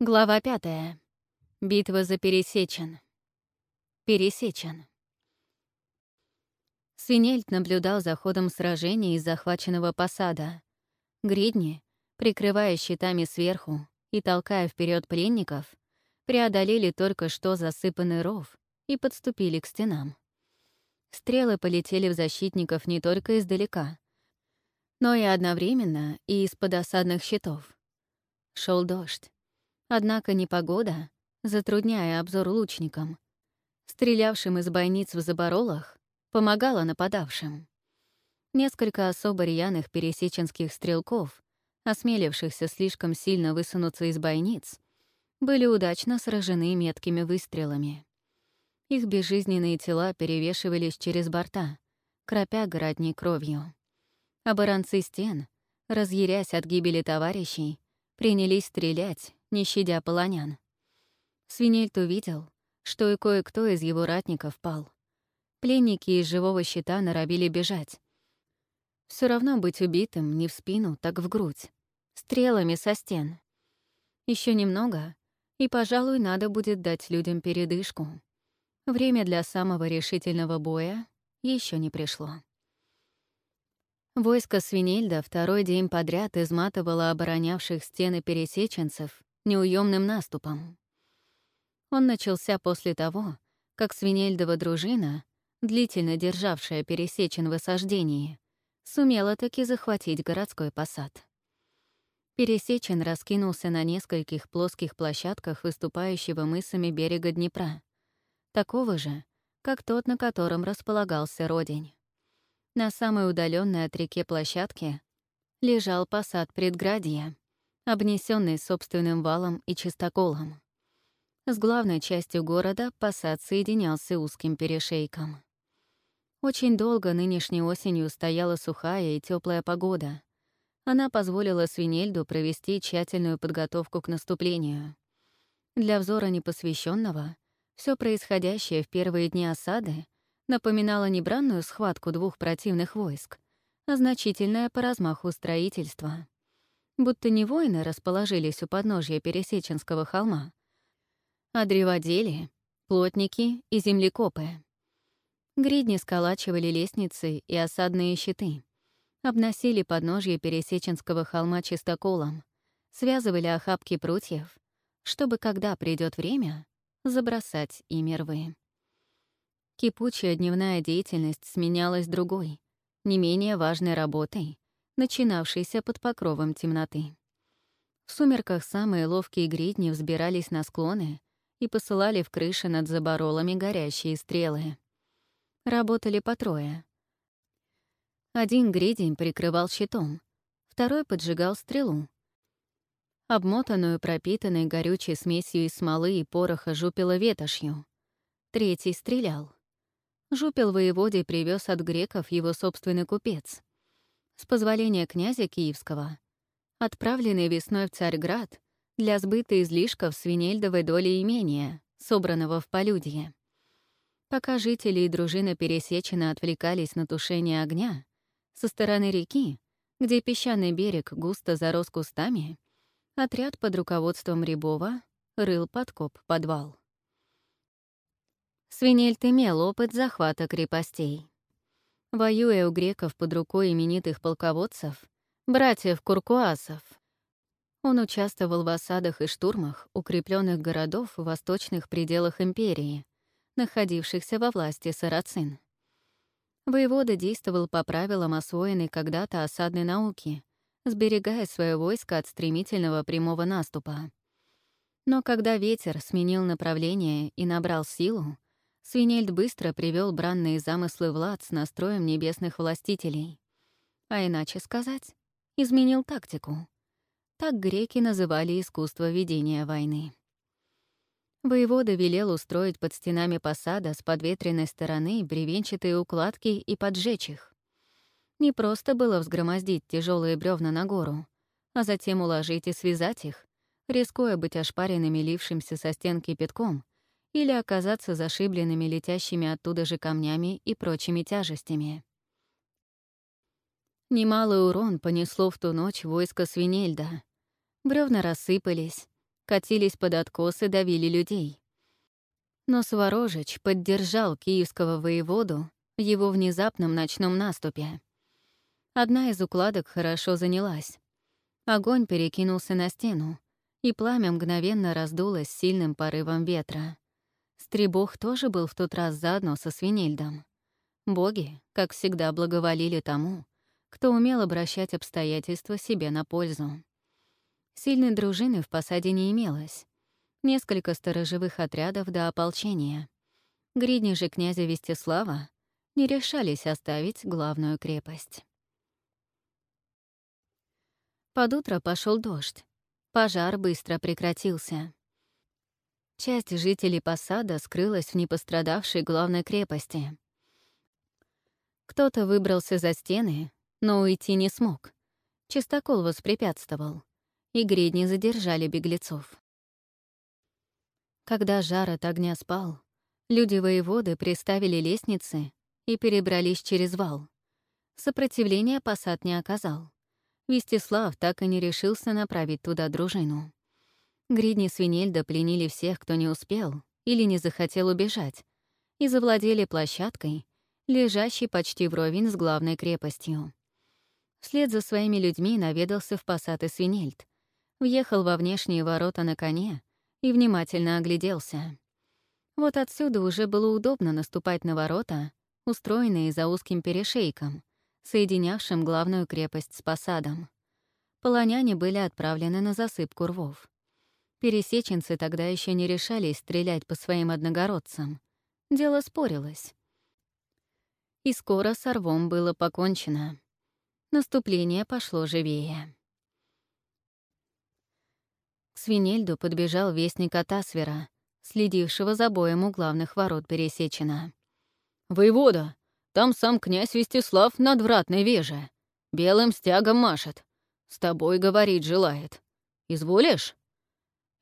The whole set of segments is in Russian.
Глава пятая. Битва за Пересечен. Пересечен. Свинельт наблюдал за ходом сражения из захваченного посада. Гридни, прикрывая щитами сверху и толкая вперед пленников, преодолели только что засыпанный ров и подступили к стенам. Стрелы полетели в защитников не только издалека, но и одновременно и из-под осадных щитов. Шел дождь. Однако непогода, затрудняя обзор лучникам, стрелявшим из бойниц в заборолах, помогала нападавшим. Несколько особо рьяных пересеченских стрелков, осмелившихся слишком сильно высунуться из бойниц, были удачно сражены меткими выстрелами. Их безжизненные тела перевешивались через борта, кропя городней кровью. Оборонцы стен, разъярясь от гибели товарищей, принялись стрелять, не щадя полонян. Свинельт увидел, что и кое-кто из его ратников пал. Пленники из живого щита норовили бежать. Все равно быть убитым не в спину, так в грудь. Стрелами со стен. Еще немного, и, пожалуй, надо будет дать людям передышку. Время для самого решительного боя еще не пришло. Войско Свинельда второй день подряд изматывало оборонявших стены пересеченцев неуемным наступом. Он начался после того, как Свинельдова дружина, длительно державшая пересечен в осаждении, сумела таки захватить городской посад. Пересечен раскинулся на нескольких плоских площадках выступающего мысами берега Днепра, такого же, как тот, на котором располагался Родень. На самой удаленной от реки площадке лежал посад предградья, обнесенный собственным валом и чистоколом. С главной частью города посад соединялся узким перешейком. Очень долго нынешней осенью стояла сухая и теплая погода. Она позволила Свинельду провести тщательную подготовку к наступлению. Для взора непосвященного все происходящее в первые дни осады напоминало не бранную схватку двух противных войск, а значительное по размаху строительство будто не воины расположились у подножья Пересеченского холма, а древодели, плотники и землекопы. Гридни сколачивали лестницы и осадные щиты, обносили подножье Пересеченского холма чистоколом, связывали охапки прутьев, чтобы, когда придет время, забросать ими рвы. Кипучая дневная деятельность сменялась другой, не менее важной работой, начинавшийся под покровом темноты. В сумерках самые ловкие гридни взбирались на склоны и посылали в крыши над заборолами горящие стрелы. Работали по трое. Один гридень прикрывал щитом, второй поджигал стрелу. Обмотанную пропитанной горючей смесью из смолы и пороха жупила ветошью. Третий стрелял. Жупил воеводе привез от греков его собственный купец — с позволения князя Киевского, отправленный весной в Царьград для сбыта излишков свинельдовой доли имения, собранного в полюдье. Пока жители и дружина Пересечена отвлекались на тушение огня, со стороны реки, где песчаный берег густо зарос кустами, отряд под руководством Рябова рыл подкоп-подвал. Свинельт имел опыт захвата крепостей. Воюя у греков под рукой именитых полководцев, братьев Куркуасов, он участвовал в осадах и штурмах укрепленных городов в восточных пределах империи, находившихся во власти сарацин. Воевода действовал по правилам освоенной когда-то осадной науки, сберегая свое войско от стремительного прямого наступа. Но когда ветер сменил направление и набрал силу, Свинельд быстро привел бранные замыслы Влад с настроем небесных властителей. А иначе сказать, изменил тактику. Так греки называли искусство ведения войны. Воевода велел устроить под стенами посада с подветренной стороны бревенчатые укладки и поджечь их. Не просто было взгромоздить тяжелые бревна на гору, а затем уложить и связать их, рискуя быть ошпаренными лившимся со стен кипятком или оказаться зашибленными летящими оттуда же камнями и прочими тяжестями. Немалый урон понесло в ту ночь войско Свинельда. Бревна рассыпались, катились под откос и давили людей. Но Суворожич поддержал киевского воеводу в его внезапном ночном наступе. Одна из укладок хорошо занялась. Огонь перекинулся на стену, и пламя мгновенно раздулось сильным порывом ветра. Стребог тоже был в тот раз заодно со Свинельдом. Боги, как всегда, благоволили тому, кто умел обращать обстоятельства себе на пользу. Сильной дружины в посаде не имелось. Несколько сторожевых отрядов до ополчения. Гридни же князя Вестислава не решались оставить главную крепость. Под утро пошел дождь. Пожар быстро прекратился. Часть жителей посада скрылась в непострадавшей главной крепости. Кто-то выбрался за стены, но уйти не смог. Чистокол воспрепятствовал, и гридни задержали беглецов. Когда жар от огня спал, люди-воеводы приставили лестницы и перебрались через вал. Сопротивления посад не оказал. Вестислав так и не решился направить туда дружину. Гридни Свинельда пленили всех, кто не успел или не захотел убежать, и завладели площадкой, лежащий почти вровень с главной крепостью. Вслед за своими людьми наведался в посад и свинельт, въехал во внешние ворота на коне и внимательно огляделся. Вот отсюда уже было удобно наступать на ворота, устроенные за узким перешейком, соединявшим главную крепость с посадом. Полоняне были отправлены на засыпку рвов. Пересеченцы тогда еще не решались стрелять по своим одногородцам. Дело спорилось и скоро с рвом было покончено. Наступление пошло живее. К Свинельду подбежал вестник от Асвера, следившего за боем у главных ворот Пересечена. «Воевода, там сам князь Вестислав надвратной веже. Белым стягом машет. С тобой говорить желает. Изволишь?»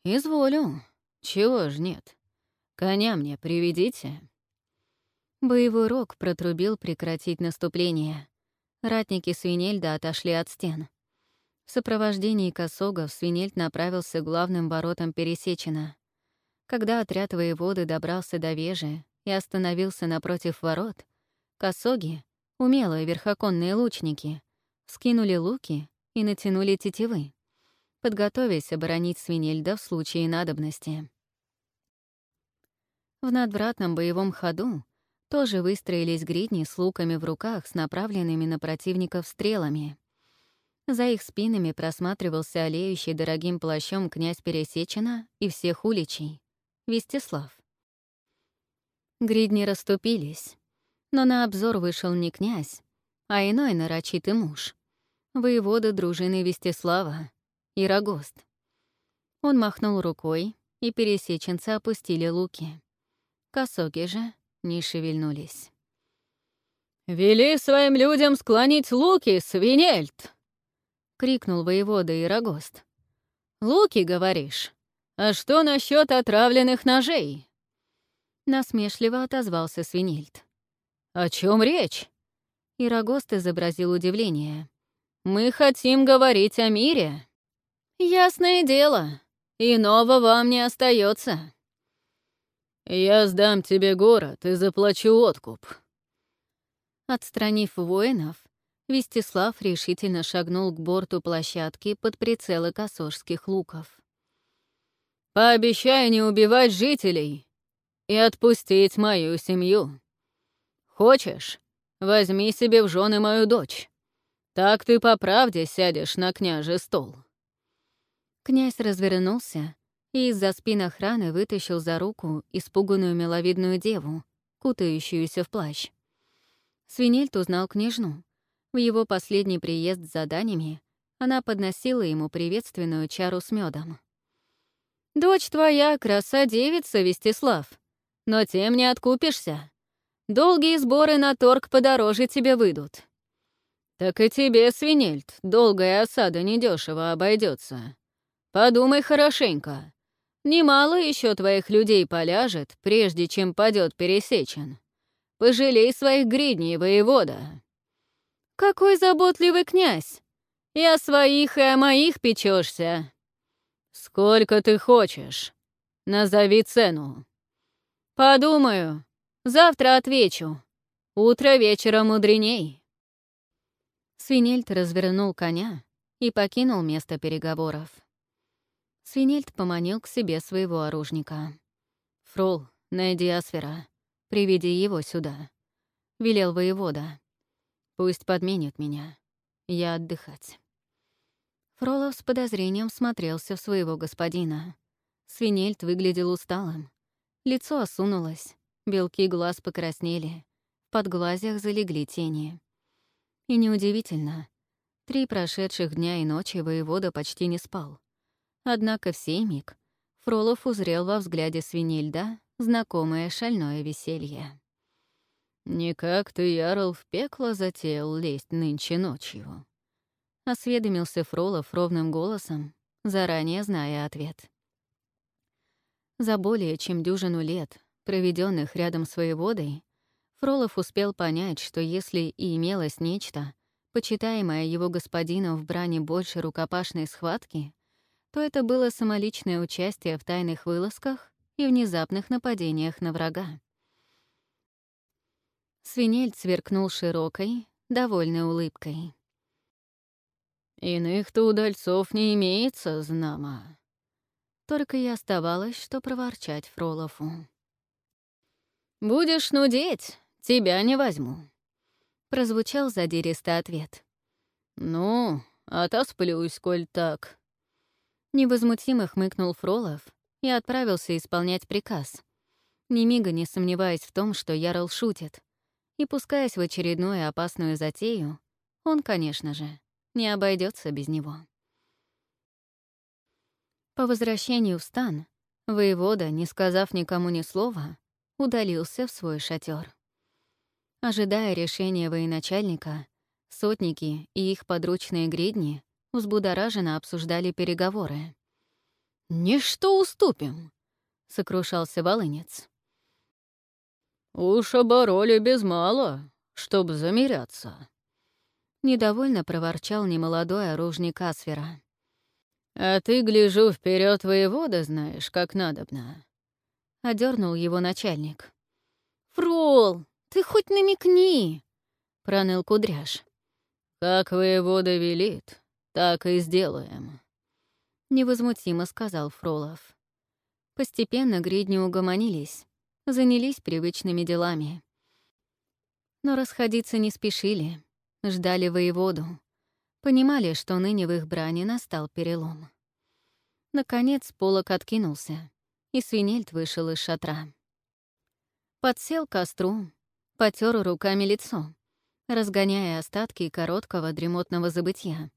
«Изволю. Чего ж нет? Коня мне приведите». Боевой рог протрубил прекратить наступление. Ратники Свинельда отошли от стен. В сопровождении косогов Свинельд направился к главным воротам Пересечена. Когда отряд воеводы добрался до Вежи и остановился напротив ворот, косоги, умелые верхоконные лучники, скинули луки и натянули тетивы, подготовясь оборонить Свинельда в случае надобности. В надвратном боевом ходу тоже выстроились гридни с луками в руках с направленными на противников стрелами. За их спинами просматривался олеющий дорогим плащом князь Пересечина и всех уличей — Вестислав. Гридни расступились, но на обзор вышел не князь, а иной нарочитый муж, воевода дружины Вестислава, Ирогост. Он махнул рукой, и пересеченцы опустили луки. Косоги же не шевельнулись. «Вели своим людям склонить луки, свинельт!» — крикнул воевода Ирогост. «Луки, говоришь? А что насчет отравленных ножей?» Насмешливо отозвался свинельт. «О чем речь?» Ирогост изобразил удивление. «Мы хотим говорить о мире». «Ясное дело, иного вам не остается. «Я сдам тебе город и заплачу откуп». Отстранив воинов, Вестислав решительно шагнул к борту площадки под прицелы косожских луков. «Пообещай не убивать жителей и отпустить мою семью. Хочешь, возьми себе в жены мою дочь. Так ты по правде сядешь на княже стол». Князь развернулся и из-за спин охраны вытащил за руку испуганную миловидную деву, кутающуюся в плащ. Свинельт узнал княжну. В его последний приезд с заданиями она подносила ему приветственную чару с медом. «Дочь твоя — краса-девица, Вестислав, но тем не откупишься. Долгие сборы на торг подороже тебе выйдут». «Так и тебе, свинельт, долгая осада недешево обойдется. Подумай хорошенько. Немало еще твоих людей поляжет, прежде чем падет пересечен. Пожалей своих гридней, воевода. Какой заботливый князь! И о своих, и о моих печешься. «Сколько ты хочешь? Назови цену». «Подумаю. Завтра отвечу. Утро вечера мудреней». Свинельд развернул коня и покинул место переговоров. Свинельд поманил к себе своего оружника. «Фрол, найди Асфера. Приведи его сюда», — велел воевода. «Пусть подменит меня. Я отдыхать». Фролов с подозрением смотрелся в своего господина. Свинельд выглядел усталым. Лицо осунулось, белки глаз покраснели, под глазях залегли тени. И неудивительно, три прошедших дня и ночи воевода почти не спал. Однако в сей миг Фролов узрел во взгляде свинельда знакомое шальное веселье. «Никак ты, Ярл, в пекло затеял лезть нынче ночью», — осведомился Фролов ровным голосом, заранее зная ответ. За более чем дюжину лет, проведенных рядом с воеводой, Фролов успел понять, что если и имелось нечто, почитаемое его господином в брани больше рукопашной схватки, то это было самоличное участие в тайных вылазках и внезапных нападениях на врага. Свинель сверкнул широкой, довольной улыбкой. «Иных-то удальцов не имеется, знамо». Только и оставалось, что проворчать Фролову. «Будешь нудеть, тебя не возьму», — прозвучал задиристый ответ. «Ну, отосплюсь, коль так», Невозмутимо хмыкнул Фролов и отправился исполнять приказ, ни мига не сомневаясь в том, что Ярл шутит. И пускаясь в очередную опасную затею, он, конечно же, не обойдется без него. По возвращению в стан, воевода, не сказав никому ни слова, удалился в свой шатер. Ожидая решения военачальника, сотники и их подручные гридни взбудораженно обсуждали переговоры. «Ничто уступим», — сокрушался Волынец. «Уж обороли без мало, чтоб замеряться», — недовольно проворчал немолодой оружник Асфера. «А ты, гляжу, вперед воевода знаешь, как надобно», — одернул его начальник. «Фрол, ты хоть намекни», — проныл Кудряш. «Как воевода велит, «Так и сделаем», — невозмутимо сказал Фролов. Постепенно гридни угомонились, занялись привычными делами. Но расходиться не спешили, ждали воеводу, понимали, что ныне в их брани настал перелом. Наконец полок откинулся, и свинельт вышел из шатра. Подсел к костру, потер руками лицо, разгоняя остатки короткого дремотного забытья.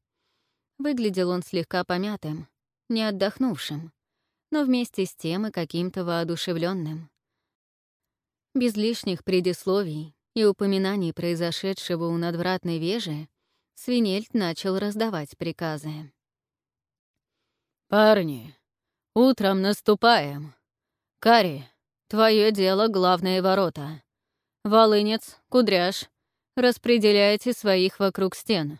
Выглядел он слегка помятым, не отдохнувшим, но вместе с тем и каким-то воодушевленным. Без лишних предисловий и упоминаний произошедшего у надвратной вежи, Свинельт начал раздавать приказы. «Парни, утром наступаем. Кари, твое дело — главные ворота. Волынец, Кудряш, распределяйте своих вокруг стен.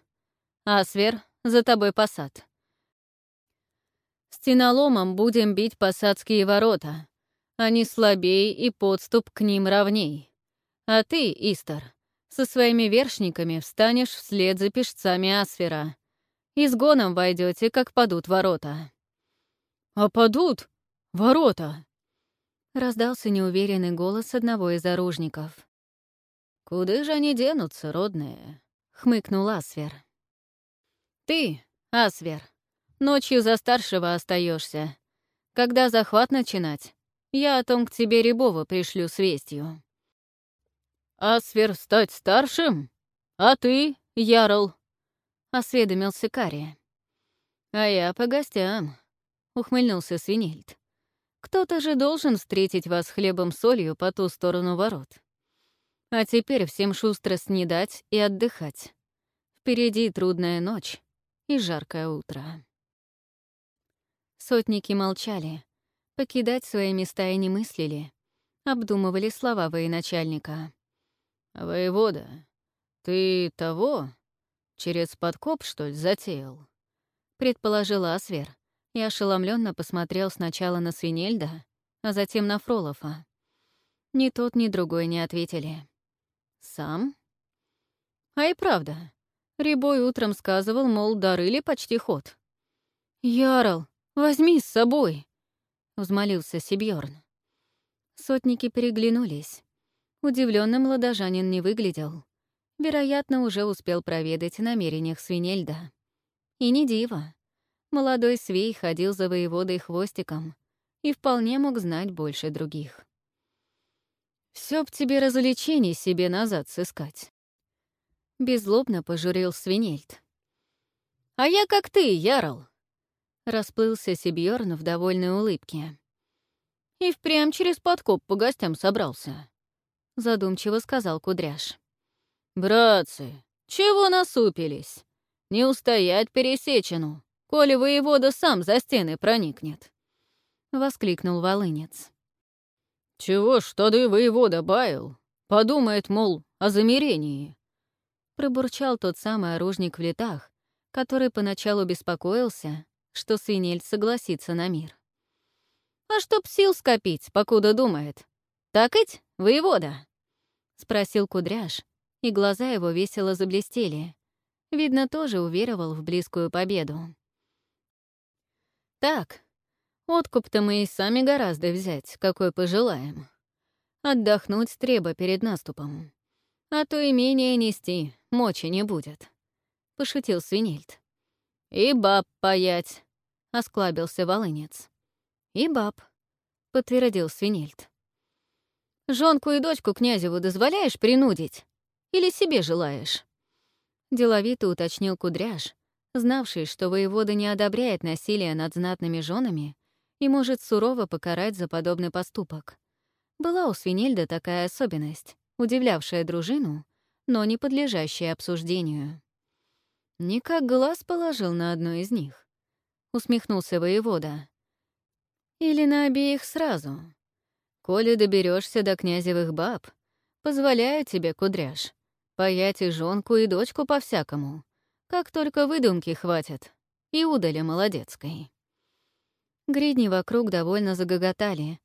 Асвер, за тобой посад. Стеноломом будем бить посадские ворота. Они слабее и подступ к ним ровней. А ты, Истер, со своими вершниками встанешь вслед за пешцами Асфера. Изгоном войдете, как падут ворота. «А падут? Ворота!» Раздался неуверенный голос одного из оружников. «Куда же они денутся, родные?» — хмыкнул Асфер. «Ты, Асвер, ночью за старшего остаешься. Когда захват начинать, я о том к тебе Рябова пришлю с вестью». «Асвер стать старшим? А ты, Ярл?» — осведомился Карри. «А я по гостям», — ухмыльнулся Свинельд. «Кто-то же должен встретить вас хлебом-солью по ту сторону ворот. А теперь всем шустро снедать и отдыхать. Впереди трудная ночь, и жаркое утро. Сотники молчали, покидать свои места и не мыслили, обдумывали слова военачальника. «Воевода, ты того через подкоп, что ли, затеял?» — предположил Асвер и ошеломленно посмотрел сначала на Свинельда, а затем на Фролофа. Ни тот, ни другой не ответили. «Сам?» А и правда. Рябой утром сказывал, мол, дарыли почти ход. «Ярл, возьми с собой!» — взмолился Сибьорн. Сотники переглянулись. Удивленным ладожанин не выглядел. Вероятно, уже успел проведать намерениях Свинельда. И не диво. Молодой свей ходил за воеводой хвостиком и вполне мог знать больше других. Всё б тебе развлечений себе назад сыскать. Беззлобно пожурил Свинельд. «А я как ты, Ярл!» Расплылся Сибьёрн в довольной улыбке. «И впрямь через подкоп по гостям собрался», — задумчиво сказал Кудряш. «Братцы, чего насупились? Не устоять пересечену, коли воевода сам за стены проникнет», — воскликнул Волынец. «Чего ж тогда воевода баял? Подумает, мол, о замерении», пробурчал тот самый оружник в летах, который поначалу беспокоился, что свинель согласится на мир. «А чтоб сил скопить, покуда думает. Так ведь, воевода?» — спросил Кудряш, и глаза его весело заблестели. Видно, тоже уверовал в близкую победу. «Так, откуп-то мы и сами гораздо взять, какой пожелаем. Отдохнуть треба перед наступом. А то имение нести мочи не будет», — пошутил Свинельд. «И баб паять», — осклабился Волынец. «И баб», — подтвердил Свинельд. «Жонку и дочку князеву дозволяешь принудить? Или себе желаешь?» Деловито уточнил Кудряш, знавший, что воевода не одобряет насилие над знатными женами и может сурово покарать за подобный поступок. Была у Свинельда такая особенность, удивлявшая дружину но не подлежащее обсуждению. Никак глаз положил на одну из них. Усмехнулся воевода. Или на обеих сразу. Коли доберешься до князевых баб, позволяю тебе, кудряш, паять и жонку, и дочку по-всякому, как только выдумки хватит, и удали молодецкой. Гридни вокруг довольно загоготали.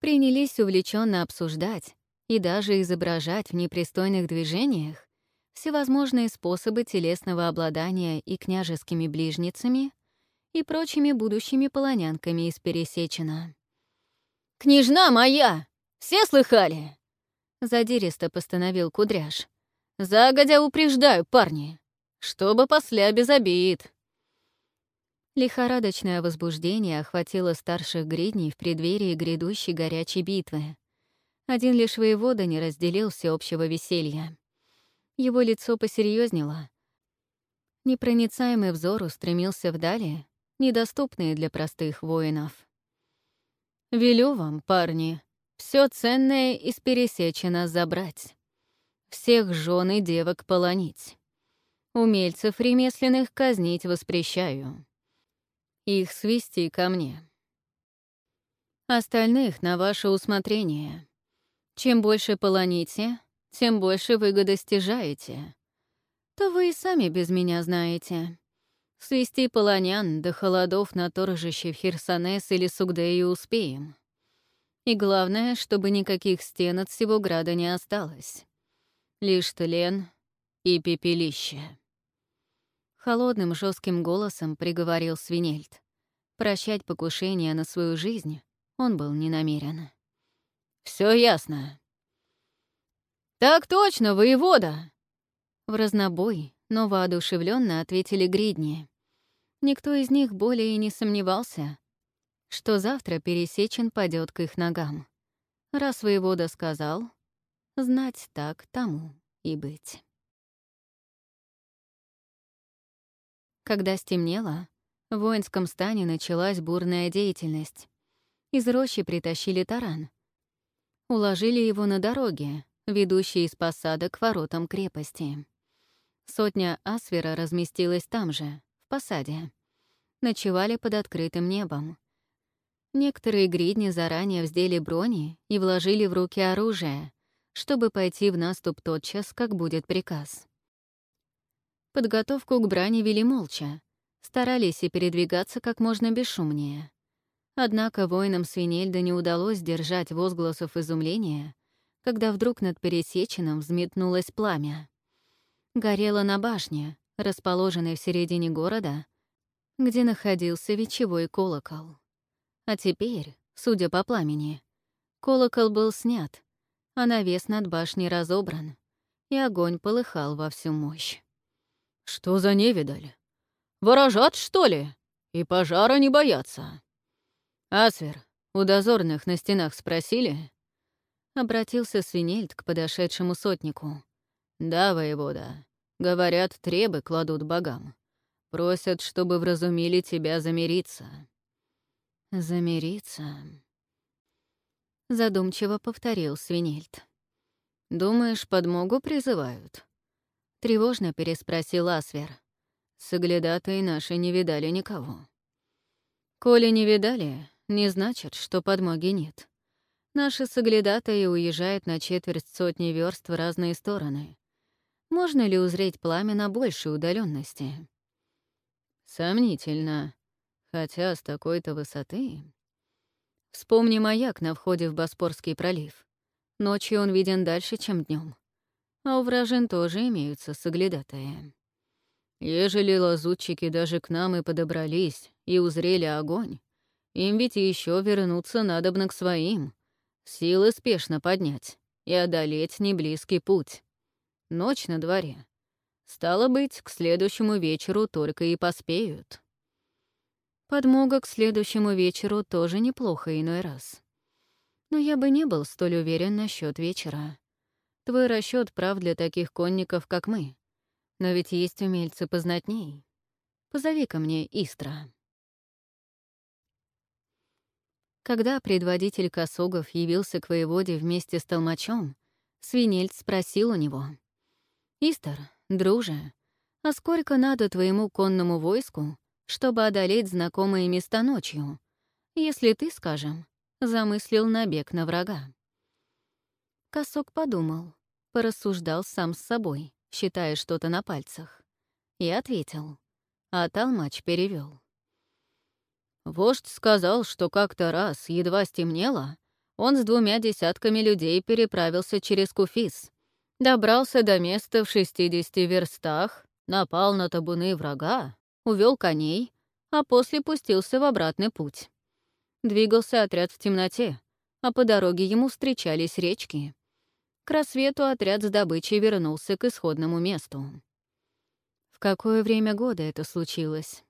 Принялись увлеченно обсуждать, и даже изображать в непристойных движениях всевозможные способы телесного обладания и княжескими ближницами, и прочими будущими полонянками из Пересечена. «Княжна моя! Все слыхали?» Задиристо постановил Кудряш. «Загодя упреждаю, парни, чтобы после без обид». Лихорадочное возбуждение охватило старших гридней в преддверии грядущей горячей битвы. Один лишь воевода не разделил всеобщего веселья. Его лицо посерьезнело. Непроницаемый взор устремился вдали, недоступные для простых воинов. «Велю вам, парни, все ценное из пересечено забрать, всех жен и девок полонить, умельцев ремесленных казнить воспрещаю, их свести ко мне. Остальных на ваше усмотрение». Чем больше полоните, тем больше выгоды стяжаете. То вы и сами без меня знаете. Свести полонян до холодов на торжище в Херсонес или Сугдею успеем. И главное, чтобы никаких стен от всего града не осталось. Лишь тлен и пепелище. Холодным жестким голосом приговорил Свинельд. Прощать покушение на свою жизнь он был не намерен. Все ясно». «Так точно, воевода!» В разнобой, но воодушевленно ответили гридни. Никто из них более и не сомневался, что завтра Пересечен падет к их ногам. Раз воевода сказал, знать так тому и быть. Когда стемнело, в воинском стане началась бурная деятельность. Из рощи притащили таран, Уложили его на дороге, ведущей из посадок к воротам крепости. Сотня Асвера разместилась там же, в посаде. Ночевали под открытым небом. Некоторые гридни заранее вздели брони и вложили в руки оружие, чтобы пойти в наступ тотчас, как будет приказ. Подготовку к брани вели молча, старались и передвигаться как можно бесшумнее. Однако воинам Свинельда не удалось держать возгласов изумления, когда вдруг над Пересеченным взметнулось пламя. Горело на башне, расположенной в середине города, где находился вечевой колокол. А теперь, судя по пламени, колокол был снят, а навес над башней разобран, и огонь полыхал во всю мощь. «Что за невидаль? Ворожат, что ли? И пожара не боятся?» «Асвер, у дозорных на стенах спросили?» Обратился Свинельд к подошедшему сотнику. «Да, воевода. Говорят, требы кладут богам. Просят, чтобы вразумили тебя замириться». «Замириться?» Задумчиво повторил Свинельд. «Думаешь, подмогу призывают?» Тревожно переспросил Асвер. Соглядатые наши не видали никого. Коли не видали, не значит, что подмоги нет. Наши соглядатые уезжают на четверть сотни верст в разные стороны. Можно ли узреть пламя на большей удаленности? Сомнительно. Хотя с такой-то высоты... Вспомни маяк на входе в Боспорский пролив. Ночью он виден дальше, чем днем. А у вражин тоже имеются соглядатые. Ежели лазутчики даже к нам и подобрались, и узрели огонь, им ведь еще вернуться надобно к своим, силы спешно поднять и одолеть неблизкий путь. Ночь на дворе. Стало быть, к следующему вечеру только и поспеют. Подмога к следующему вечеру тоже неплохо иной раз. Но я бы не был столь уверен насчет вечера. Твой расчет прав для таких конников, как мы. Но ведь есть умельцы познатней. Позови-ка мне Истра. Когда предводитель косогов явился к воеводе вместе с толмачом, свинельц спросил у него. «Истер, друже, а сколько надо твоему конному войску, чтобы одолеть знакомые места ночью, если ты, скажем, замыслил набег на врага. Косок подумал, порассуждал сам с собой, считая что-то на пальцах, и ответил, а Талмач перевел. Вождь сказал, что как-то раз, едва стемнело, он с двумя десятками людей переправился через Куфис, добрался до места в 60 верстах, напал на табуны врага увел коней, а после пустился в обратный путь. Двигался отряд в темноте, а по дороге ему встречались речки. К рассвету отряд с добычей вернулся к исходному месту. В какое время года это случилось?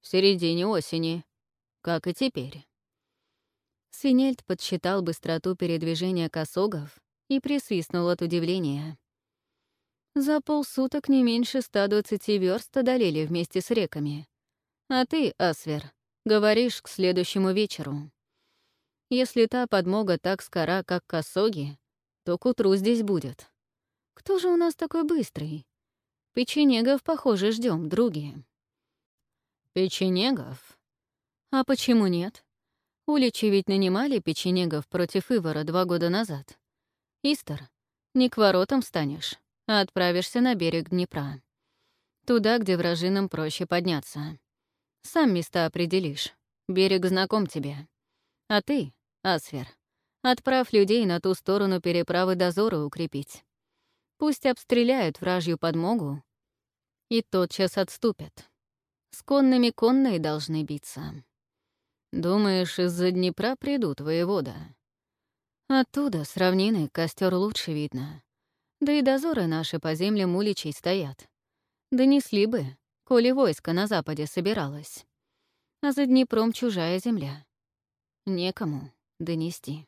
В середине осени, как и теперь. Свинельд подсчитал быстроту передвижения косогов и присвистнул от удивления. За полсуток не меньше 120 верст одолели вместе с реками. А ты, Асвер, говоришь к следующему вечеру. Если та подмога так скора, как косоги, то к утру здесь будет. Кто же у нас такой быстрый? Печенегов, похоже, ждем, други. Печенегов? А почему нет? Уличи ведь нанимали печенегов против Ивара два года назад. Истер, не к воротам станешь а отправишься на берег Днепра. Туда, где вражинам проще подняться. Сам места определишь. Берег знаком тебе. А ты, Асфер, отправь людей на ту сторону переправы дозора укрепить. Пусть обстреляют вражью подмогу и тотчас отступят. С конными конные должны биться. Думаешь, из-за Днепра придут воевода? Оттуда, с равнины, костер лучше видно. Да и дозоры наши по землям уличей стоят. Донесли бы, коли войско на западе собиралось. А за Днепром чужая земля. Некому донести.